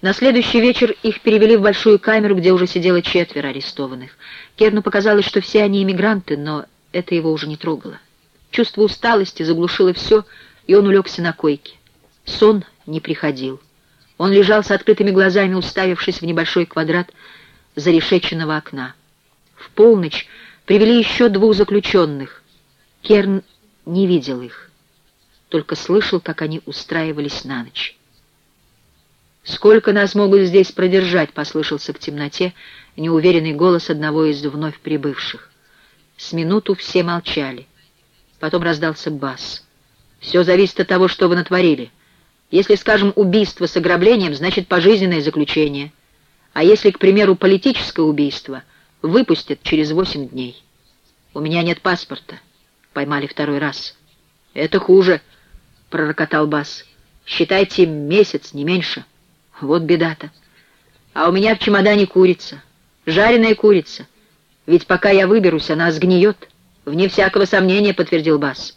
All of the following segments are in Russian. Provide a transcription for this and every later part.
На следующий вечер их перевели в большую камеру, где уже сидело четверо арестованных. Керну показалось, что все они иммигранты, но это его уже не трогало. Чувство усталости заглушило все, и он улегся на койке. Сон не приходил. Он лежал с открытыми глазами, уставившись в небольшой квадрат зарешеченного окна. В полночь привели еще двух заключенных. Керн не видел их, только слышал, как они устраивались на ночь. «Сколько нас могут здесь продержать?» — послышался в темноте неуверенный голос одного из вновь прибывших. С минуту все молчали. Потом раздался бас. «Все зависит от того, что вы натворили. Если, скажем, убийство с ограблением, значит пожизненное заключение. А если, к примеру, политическое убийство, выпустят через восемь дней. У меня нет паспорта. Поймали второй раз. Это хуже, — пророкотал Бас. Считайте месяц, не меньше. Вот беда-то. А у меня в чемодане курица. Жареная курица. Ведь пока я выберусь, она сгниет. Вне всякого сомнения, — подтвердил Бас.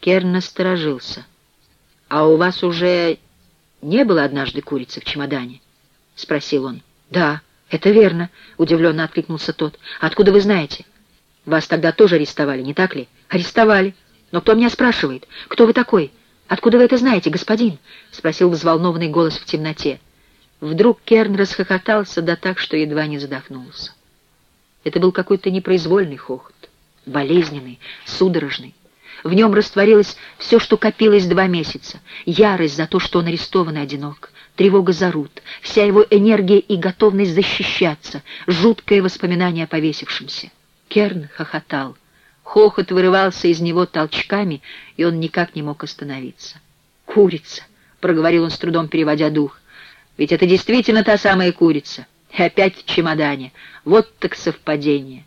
Керн насторожился. «А у вас уже не было однажды курицы в чемодане?» — спросил он. «Да, это верно», — удивленно откликнулся тот. «Откуда вы знаете?» «Вас тогда тоже арестовали, не так ли?» «Арестовали. Но кто меня спрашивает? Кто вы такой? Откуда вы это знаете, господин?» — спросил взволнованный голос в темноте. Вдруг Керн расхохотался, да так, что едва не задохнулся. Это был какой-то непроизвольный хохот, болезненный, судорожный. В нем растворилось все, что копилось два месяца. Ярость за то, что он арестован и одинок, тревога за Рут, вся его энергия и готовность защищаться, жуткое воспоминание о повесившемся. Керн хохотал. Хохот вырывался из него толчками, и он никак не мог остановиться. «Курица!» — проговорил он с трудом, переводя дух. «Ведь это действительно та самая курица. И опять в чемодане. Вот так совпадение!»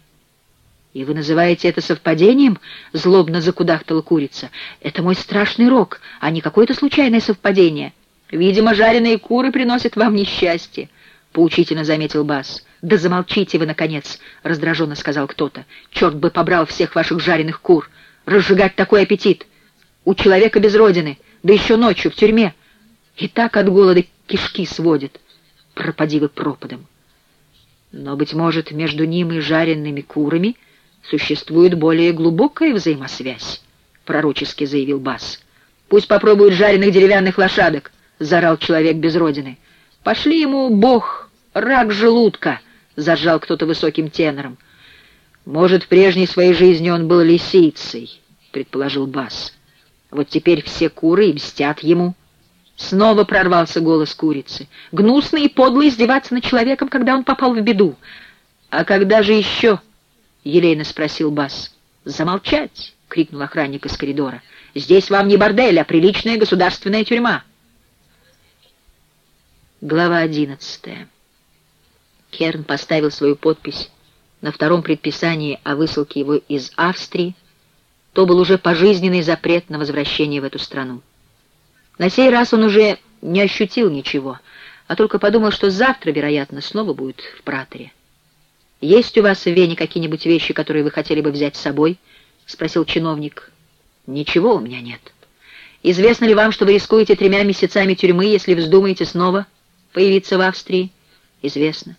«И вы называете это совпадением?» — злобно закудахтала курица. «Это мой страшный рок, а не какое-то случайное совпадение. Видимо, жареные куры приносят вам несчастье», — поучительно заметил Бас. «Да замолчите вы, наконец!» — раздраженно сказал кто-то. «Черт бы побрал всех ваших жареных кур! Разжигать такой аппетит! У человека без родины, да еще ночью в тюрьме! И так от голода кишки сводит! Пропади вы пропадом!» Но, быть может, между ним и жареными курами — существует более глубокая взаимосвязь, — пророчески заявил Бас. «Пусть попробуют жареных деревянных лошадок», — заорал человек без родины. «Пошли ему, бог, рак желудка», — зажал кто-то высоким тенором. «Может, в прежней своей жизни он был лисицей», — предположил Бас. «Вот теперь все куры и мстят ему». Снова прорвался голос курицы. «Гнусно и подло издеваться над человеком, когда он попал в беду. А когда же еще...» — елейно спросил Бас. «Замолчать!» — крикнул охранник из коридора. «Здесь вам не бордель, а приличная государственная тюрьма!» Глава одиннадцатая. Керн поставил свою подпись на втором предписании о высылке его из Австрии. То был уже пожизненный запрет на возвращение в эту страну. На сей раз он уже не ощутил ничего, а только подумал, что завтра, вероятно, снова будет в праторе. «Есть у вас в Вене какие-нибудь вещи, которые вы хотели бы взять с собой?» — спросил чиновник. «Ничего у меня нет. Известно ли вам, что вы рискуете тремя месяцами тюрьмы, если вздумаете снова появиться в Австрии?» «Известно».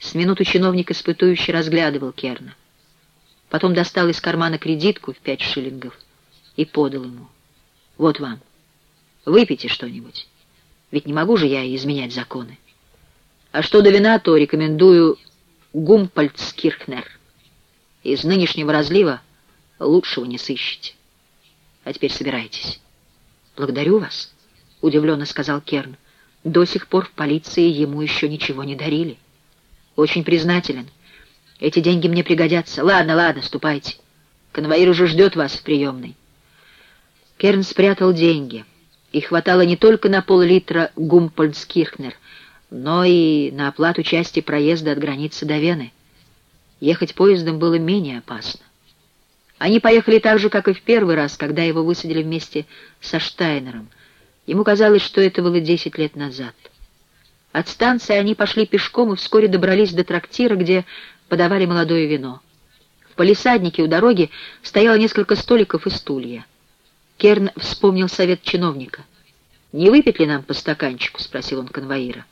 С минуту чиновник испытующий разглядывал Керна. Потом достал из кармана кредитку в пять шиллингов и подал ему. «Вот вам. Выпейте что-нибудь. Ведь не могу же я изменять законы. А что до вина, то рекомендую Гумпольцкирхнер. Из нынешнего разлива лучшего не сыщете. А теперь собирайтесь. Благодарю вас, — удивленно сказал Керн. До сих пор в полиции ему еще ничего не дарили. Очень признателен. Эти деньги мне пригодятся. Ладно, ладно, ступайте. Конвоир уже ждет вас в приемной. Керн спрятал деньги. И хватало не только на пол-литра Гумпольцкирхнер — но и на оплату части проезда от границы до Вены. Ехать поездом было менее опасно. Они поехали так же, как и в первый раз, когда его высадили вместе со Штайнером. Ему казалось, что это было десять лет назад. От станции они пошли пешком и вскоре добрались до трактира, где подавали молодое вино. В палисаднике у дороги стояло несколько столиков и стулья. Керн вспомнил совет чиновника. «Не выпить ли нам по стаканчику?» — спросил он конвоира.